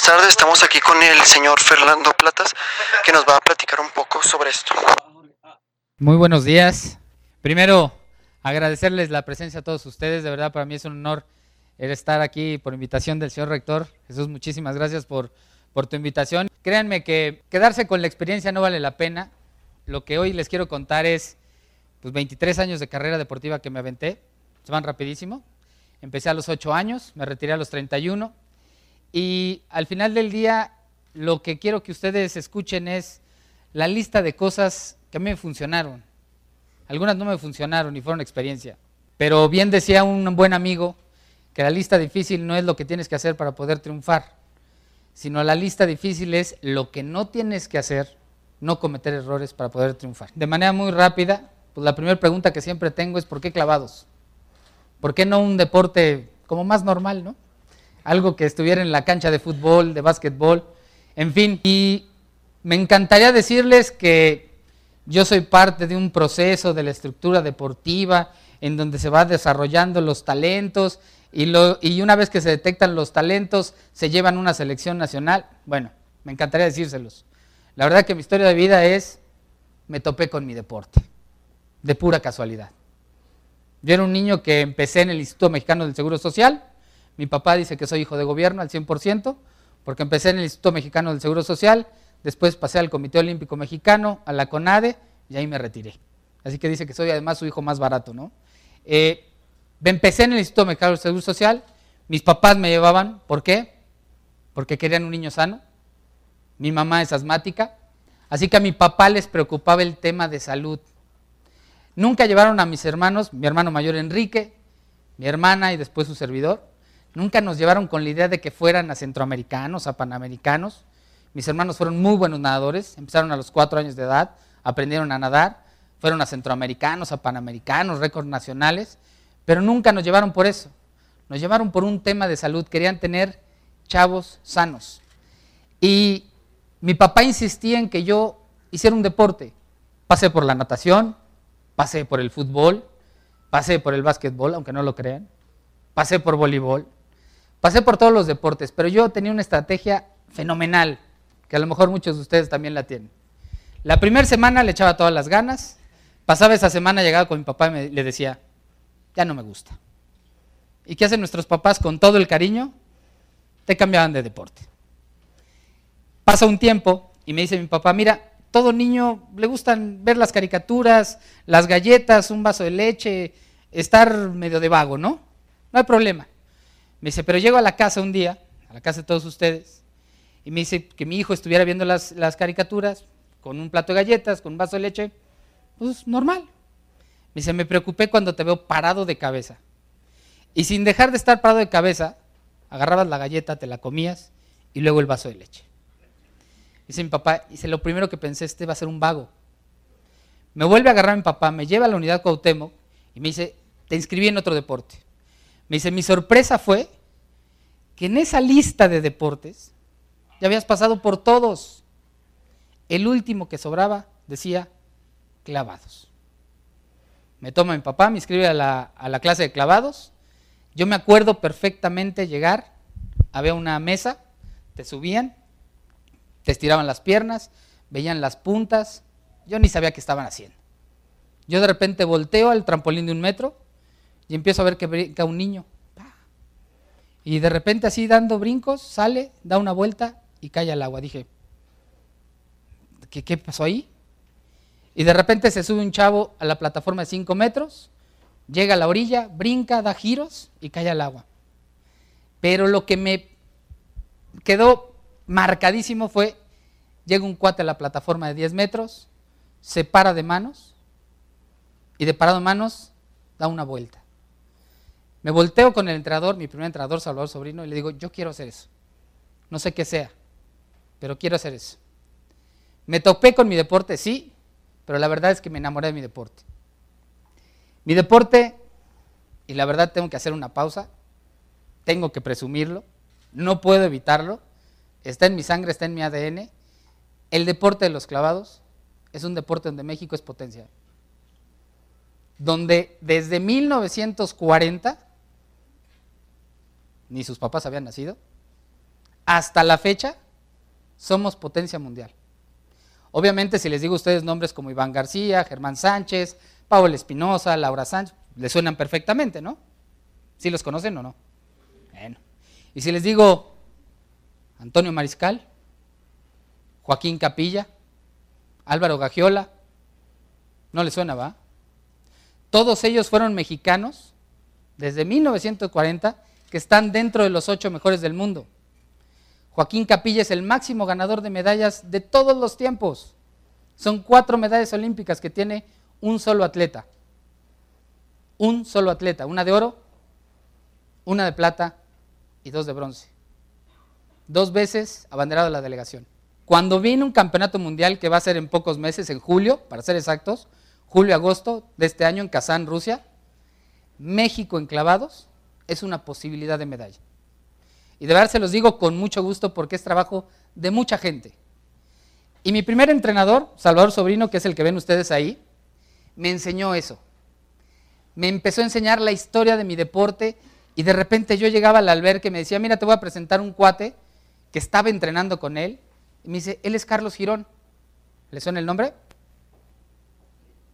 Buenas tardes, estamos aquí con el señor Fernando Platas, que nos va a platicar un poco sobre esto. Muy buenos días. Primero, agradecerles la presencia a todos ustedes. De verdad, para mí es un honor el estar aquí por invitación del señor rector. Jesús, muchísimas gracias por, tu invitación. Créanme que quedarse con la experiencia no vale la pena. Lo que hoy les quiero contar es pues, 23 años de carrera deportiva que me aventé. Se van rapidísimo. Empecé a los 8 años, me retiré a los 31. Y al final del día, lo que quiero que ustedes escuchen es la lista de cosas que a mí me funcionaron. Algunas no me funcionaron y fueron experiencia. Pero bien decía un buen amigo que la lista difícil no es lo que tienes que hacer para poder triunfar, sino la lista difícil es lo que no tienes que hacer, no cometer errores para poder triunfar. De manera muy rápida, pues la primera pregunta que siempre tengo es ¿por qué clavados? ¿Por qué no un deporte como más normal, no? Algo que estuviera en la cancha de fútbol, de básquetbol, en fin. Y me encantaría decirles que yo soy parte de un proceso de la estructura deportiva en donde se va desarrollando los talentos y, lo, y una vez que se detectan los talentos se llevan una selección nacional. Bueno, me encantaría decírselos. La verdad que mi historia de vida es, me topé con mi deporte, de pura casualidad. Yo era un niño que empecé en el Instituto Mexicano del Seguro Social. Mi papá dice que soy hijo de gobierno al 100%, porque empecé en el Instituto Mexicano del Seguro Social, después pasé al Comité Olímpico Mexicano, a la CONADE, y ahí me retiré. Así que dice que soy además su hijo más barato, ¿no? Eh, empecé en el Instituto Mexicano del Seguro Social, mis papás me llevaban, ¿por qué? Porque querían un niño sano. Mi mamá es asmática, así que a mi papá les preocupaba el tema de salud. Nunca llevaron a mis hermanos, mi hermano mayor Enrique, mi hermana y después su servidor. Nunca nos llevaron con la idea de que fueran a centroamericanos, a panamericanos. Mis hermanos fueron muy buenos nadadores, empezaron a los cuatro años de edad, aprendieron a nadar, fueron a centroamericanos, a panamericanos, récords nacionales, pero nunca nos llevaron por eso. Nos llevaron por un tema de salud, querían tener chavos sanos. Y mi papá insistía en que yo hiciera un deporte. Pasé por la natación, pasé por el fútbol, pasé por el básquetbol, aunque no lo crean, pasé por voleibol, pasé por todos los deportes, pero yo tenía una estrategia fenomenal, que a lo mejor muchos de ustedes también la tienen. La primera semana le echaba todas las ganas, pasaba esa semana, llegaba con mi papá y me, le decía, ya no me gusta. ¿Y qué hacen nuestros papás con todo el cariño? Te cambiaban de deporte. Pasa un tiempo y me dice mi papá, mira, todo niño le gustan ver las caricaturas, las galletas, un vaso de leche, estar medio de vago, ¿no? No hay problema. Me dice, pero llego a la casa un día, a la casa de todos ustedes, y me dice que mi hijo estuviera viendo las, las caricaturas con un plato de galletas, con un vaso de leche, pues normal. Me dice, me preocupé cuando te veo parado de cabeza. Y sin dejar de estar parado de cabeza, agarrabas la galleta, te la comías y luego el vaso de leche. Dice mi papá, dice, lo primero que pensé, este va a ser un vago. Me vuelve a agarrar mi papá, me lleva a la unidad Cuauhtémoc y me dice, te inscribí en otro deporte. Me dice, mi sorpresa fue que en esa lista de deportes ya habías pasado por todos. El último que sobraba decía clavados. Me toma mi papá, me inscribe a la, a la clase de clavados. Yo me acuerdo perfectamente llegar, había una mesa, te subían, te estiraban las piernas, veían las puntas, yo ni sabía qué estaban haciendo. Yo de repente volteo al trampolín de un metro y empiezo a ver que brinca un niño. Y de repente así dando brincos, sale, da una vuelta y cae al agua. Dije, ¿qué, pasó ahí? Y de repente se sube un chavo a la plataforma de 5 metros, llega a la orilla, brinca, da giros y cae al agua. Pero lo que me quedó marcadísimo fue, llega un cuate a la plataforma de 10 metros, se para de manos y de parado de manos da una vuelta. Me volteo con el entrenador, mi primer entrenador, Salvador Sobrino, y le digo, yo quiero hacer eso. No sé qué sea, pero quiero hacer eso. Me topé con mi deporte, sí, pero la verdad es que me enamoré de mi deporte. Mi deporte, y la verdad tengo que hacer una pausa, tengo que presumirlo, no puedo evitarlo, está en mi sangre, está en mi ADN. El deporte de los clavados es un deporte donde México es potencia. Donde desde 1940, ni sus papás habían nacido, hasta la fecha, somos potencia mundial. Obviamente, si les digo a ustedes nombres como Iván García, Germán Sánchez, Pablo Espinosa, Laura Sánchez, les suenan perfectamente, ¿no? ¿Sí los conocen o no? Bueno. Y si les digo Antonio Mariscal, Joaquín Capilla, Álvaro Gagiola, no les suena, ¿va? Todos ellos fueron mexicanos desde 1940 que están dentro de los ocho mejores del mundo. Joaquín Capilla es el máximo ganador de medallas de todos los tiempos. Son cuatro medallas olímpicas que tiene un solo atleta. Un solo atleta, una de oro, una de plata y dos de bronce. Dos veces abanderado de la delegación. Cuando viene un campeonato mundial que va a ser en pocos meses, en julio, para ser exactos, julio-agosto de este año en Kazán, Rusia, México enclavados es una posibilidad de medalla. Y de verdad se los digo con mucho gusto porque es trabajo de mucha gente. Y mi primer entrenador, Salvador Sobrino, que es el que ven ustedes ahí, me enseñó eso. Me empezó a enseñar la historia de mi deporte y de repente yo llegaba al albergue y me decía, mira, te voy a presentar un cuate que estaba entrenando con él. Y me dice, él es Carlos Girón. ¿Le suena el nombre?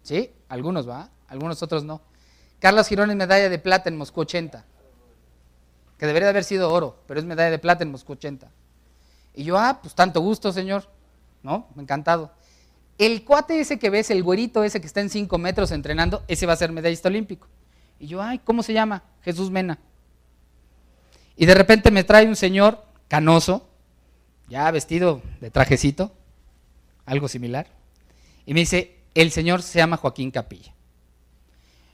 Sí, algunos va, algunos otros no. Carlos Girón es medalla de plata en Moscú 80 que debería de haber sido oro, pero es medalla de plata en Moscú 80. Y yo, ah, pues tanto gusto, señor, ¿no? Encantado. El cuate ese que ves, el güerito ese que está en 5 metros entrenando, ese va a ser medallista olímpico. Y yo, ay, ¿cómo se llama? Jesús Mena. Y de repente me trae un señor canoso, ya vestido de trajecito, algo similar, y me dice, el señor se llama Joaquín Capilla.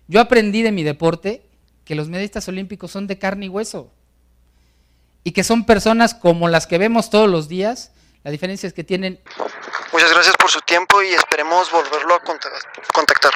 Yo aprendí de mi deporte que los medistas olímpicos son de carne y hueso y que son personas como las que vemos todos los días. La diferencia es que tienen... Muchas gracias por su tiempo y esperemos volverlo a contactar.